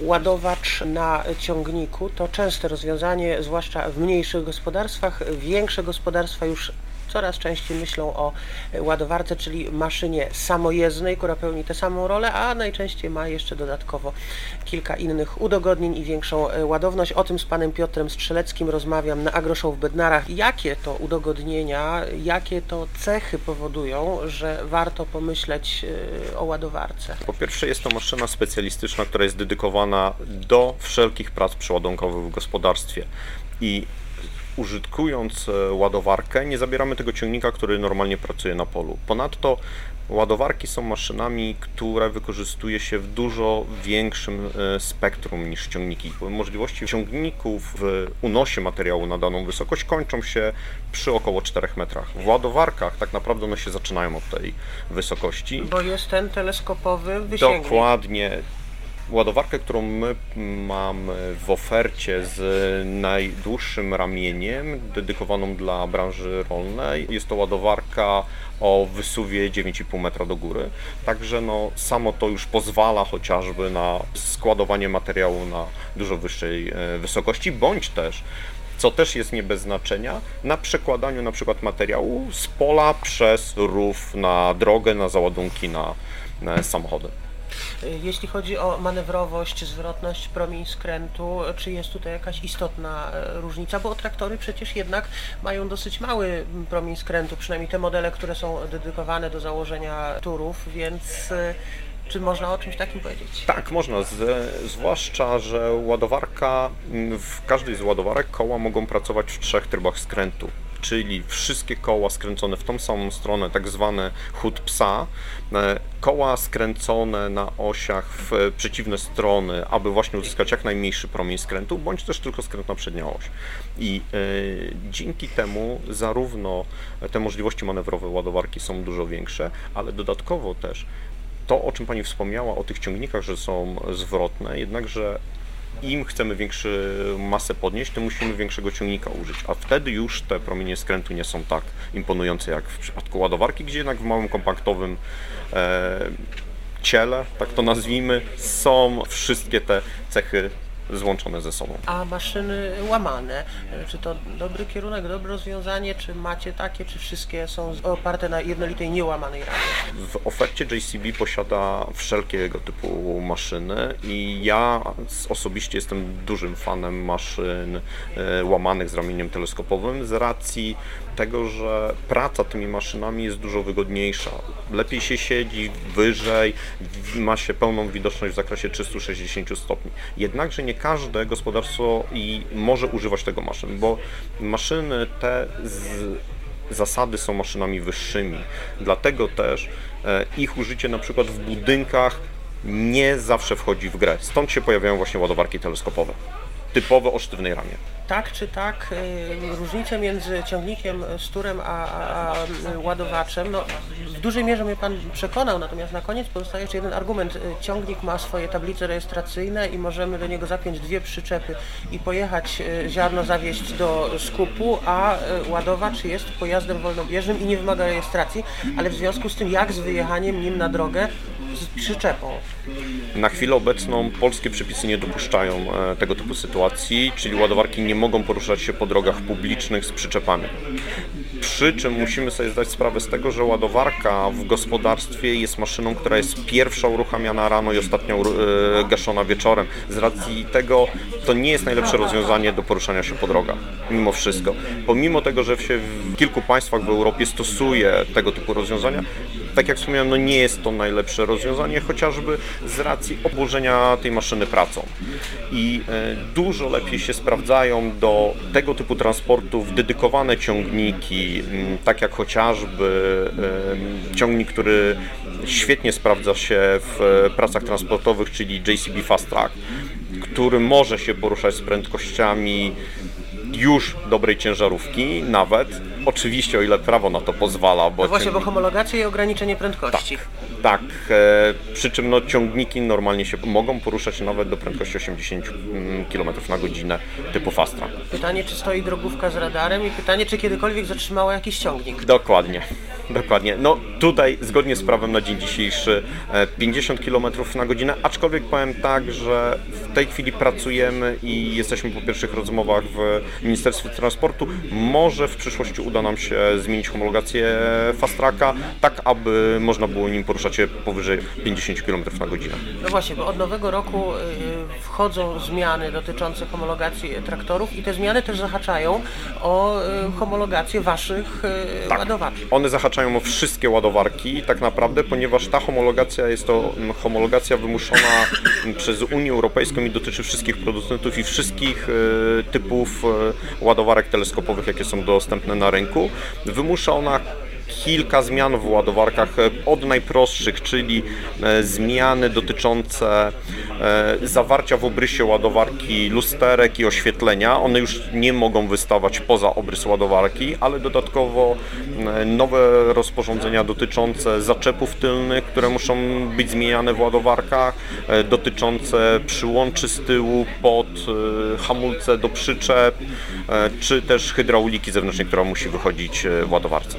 Ładowacz na ciągniku to częste rozwiązanie, zwłaszcza w mniejszych gospodarstwach. Większe gospodarstwa już coraz częściej myślą o ładowarce, czyli maszynie samojezdnej, która pełni tę samą rolę, a najczęściej ma jeszcze dodatkowo kilka innych udogodnień i większą e, ładowność. O tym z panem Piotrem Strzeleckim rozmawiam na Agroshow w Bednarach. Jakie to udogodnienia, jakie to cechy powodują, że warto pomyśleć e, o ładowarce? Po pierwsze jest to maszyna specjalistyczna, która jest dedykowana do wszelkich prac przeładunkowych w gospodarstwie i użytkując e, ładowarkę nie zabieramy tego ciągnika, który normalnie pracuje na polu. Ponadto ładowarki są maszynami, które wykorzystuje się w dużo większym e, spektrum niż ciągniki. Możliwości ciągników w unosie materiału na daną wysokość kończą się przy około 4 metrach. W ładowarkach tak naprawdę one się zaczynają od tej wysokości. Bo jest ten teleskopowy wysięgnik. Dokładnie ładowarkę, którą my mamy w ofercie z najdłuższym ramieniem, dedykowaną dla branży rolnej. Jest to ładowarka o wysuwie 9,5 metra do góry. Także no, samo to już pozwala chociażby na składowanie materiału na dużo wyższej e, wysokości, bądź też co też jest nie bez znaczenia, na przekładaniu na przykład materiału z pola przez rów na drogę, na załadunki na, na samochody. Jeśli chodzi o manewrowość, zwrotność, promień skrętu, czy jest tutaj jakaś istotna e, różnica? Bo traktory przecież jednak mają dosyć mały promień skrętu, przynajmniej te modele, które są dedykowane do założenia turów, więc czy można o czymś takim powiedzieć? Tak, można. Z, zwłaszcza, że ładowarka, w każdej z ładowarek koła mogą pracować w trzech trybach skrętu czyli wszystkie koła skręcone w tą samą stronę, tak zwane chód psa, e, koła skręcone na osiach w przeciwne strony, aby właśnie uzyskać jak najmniejszy promień skrętu, bądź też tylko skręt na przednia oś. I y, dzięki temu zarówno te możliwości manewrowe ładowarki są dużo większe, ale dodatkowo też to, o czym Pani wspomniała, o tych ciągnikach, że są zwrotne, jednakże im chcemy większą masę podnieść, tym musimy większego ciągnika użyć, a wtedy już te promienie skrętu nie są tak imponujące jak w przypadku ładowarki, gdzie jednak w małym kompaktowym e, ciele, tak to nazwijmy, są wszystkie te cechy złączone ze sobą. A maszyny łamane, czy to dobry kierunek, dobre rozwiązanie, czy macie takie, czy wszystkie są oparte na jednolitej, niełamanej ramie? W ofercie JCB posiada wszelkiego typu maszyny i ja osobiście jestem dużym fanem maszyn e, łamanych z ramieniem teleskopowym z racji tego, że praca tymi maszynami jest dużo wygodniejsza. Lepiej się siedzi wyżej, ma się pełną widoczność w zakresie 360 stopni. Jednakże nie każde gospodarstwo i może używać tego maszyn, bo maszyny te zasady są maszynami wyższymi. Dlatego też e, ich użycie na przykład w budynkach nie zawsze wchodzi w grę. Stąd się pojawiają właśnie ładowarki teleskopowe typowo o sztywnej ramie. Tak czy tak, y, różnice między ciągnikiem z turem a, a, a ładowaczem, no, w dużej mierze mnie Pan przekonał, natomiast na koniec pozostaje jeszcze jeden argument. Y, ciągnik ma swoje tablice rejestracyjne i możemy do niego zapiąć dwie przyczepy i pojechać y, ziarno zawieźć do skupu, a ładowacz jest pojazdem wolnobieżnym i nie wymaga rejestracji, ale w związku z tym jak z wyjechaniem nim na drogę z przyczepą? Na chwilę obecną polskie przepisy nie dopuszczają e, tego typu sytuacji, czyli ładowarki nie mogą poruszać się po drogach publicznych z przyczepami. Przy czym musimy sobie zdać sprawę z tego, że ładowarka w gospodarstwie jest maszyną, która jest pierwsza uruchamiana rano i ostatnią e, gaszona wieczorem. Z racji tego to nie jest najlepsze rozwiązanie do poruszania się po drogach, mimo wszystko. Pomimo tego, że się w kilku państwach w Europie stosuje tego typu rozwiązania, tak jak wspomniałem, no nie jest to najlepsze rozwiązanie, chociażby z racji obłożenia tej maszyny pracą. I e, dużo lepiej się sprawdzają do tego typu transportów dedykowane ciągniki, tak jak chociażby ciągnik, który świetnie sprawdza się w pracach transportowych, czyli JCB Fast Track, który może się poruszać z prędkościami już dobrej ciężarówki, nawet. Oczywiście, o ile prawo na to pozwala. Bo no właśnie, ciągnik... bo homologacja i ograniczenie prędkości. Tak, tak. E, przy czym no, ciągniki normalnie się mogą poruszać nawet do prędkości 80 mm, km na godzinę typu Fastra. Pytanie, czy stoi drogówka z radarem i pytanie, czy kiedykolwiek zatrzymała jakiś ciągnik. Dokładnie. Dokładnie. No tutaj zgodnie z prawem na dzień dzisiejszy 50 e, km na godzinę, aczkolwiek powiem tak, że w tej chwili pracujemy i jesteśmy po pierwszych rozmowach w Ministerstwie Transportu. Może w przyszłości uda nam się zmienić homologację Fast Tracka, tak aby można było nim poruszać się powyżej 50 km na godzinę. No właśnie, bo od nowego roku y, wchodzą zmiany dotyczące homologacji traktorów i te zmiany też zahaczają o y, homologację waszych y, Tak. ładowaczy. One zahaczają o wszystkie ładowarki tak naprawdę, ponieważ ta homologacja jest to mm, homologacja wymuszona mm, przez Unię Europejską i dotyczy wszystkich producentów i wszystkich e, typów e, ładowarek teleskopowych, jakie są dostępne na rynku. Wymusza ona kilka zmian w ładowarkach, e, od najprostszych, czyli e, zmiany dotyczące e, zawarcia w obrysie ładowarki lusterek i oświetlenia. One już nie mogą wystawać poza obrys ładowarki, ale dodatkowo nowe rozporządzenia dotyczące zaczepów tylnych, które muszą być zmieniane w ładowarkach, dotyczące przyłączy z tyłu pod hamulce do przyczep, czy też hydrauliki zewnętrznej, która musi wychodzić w ładowarce.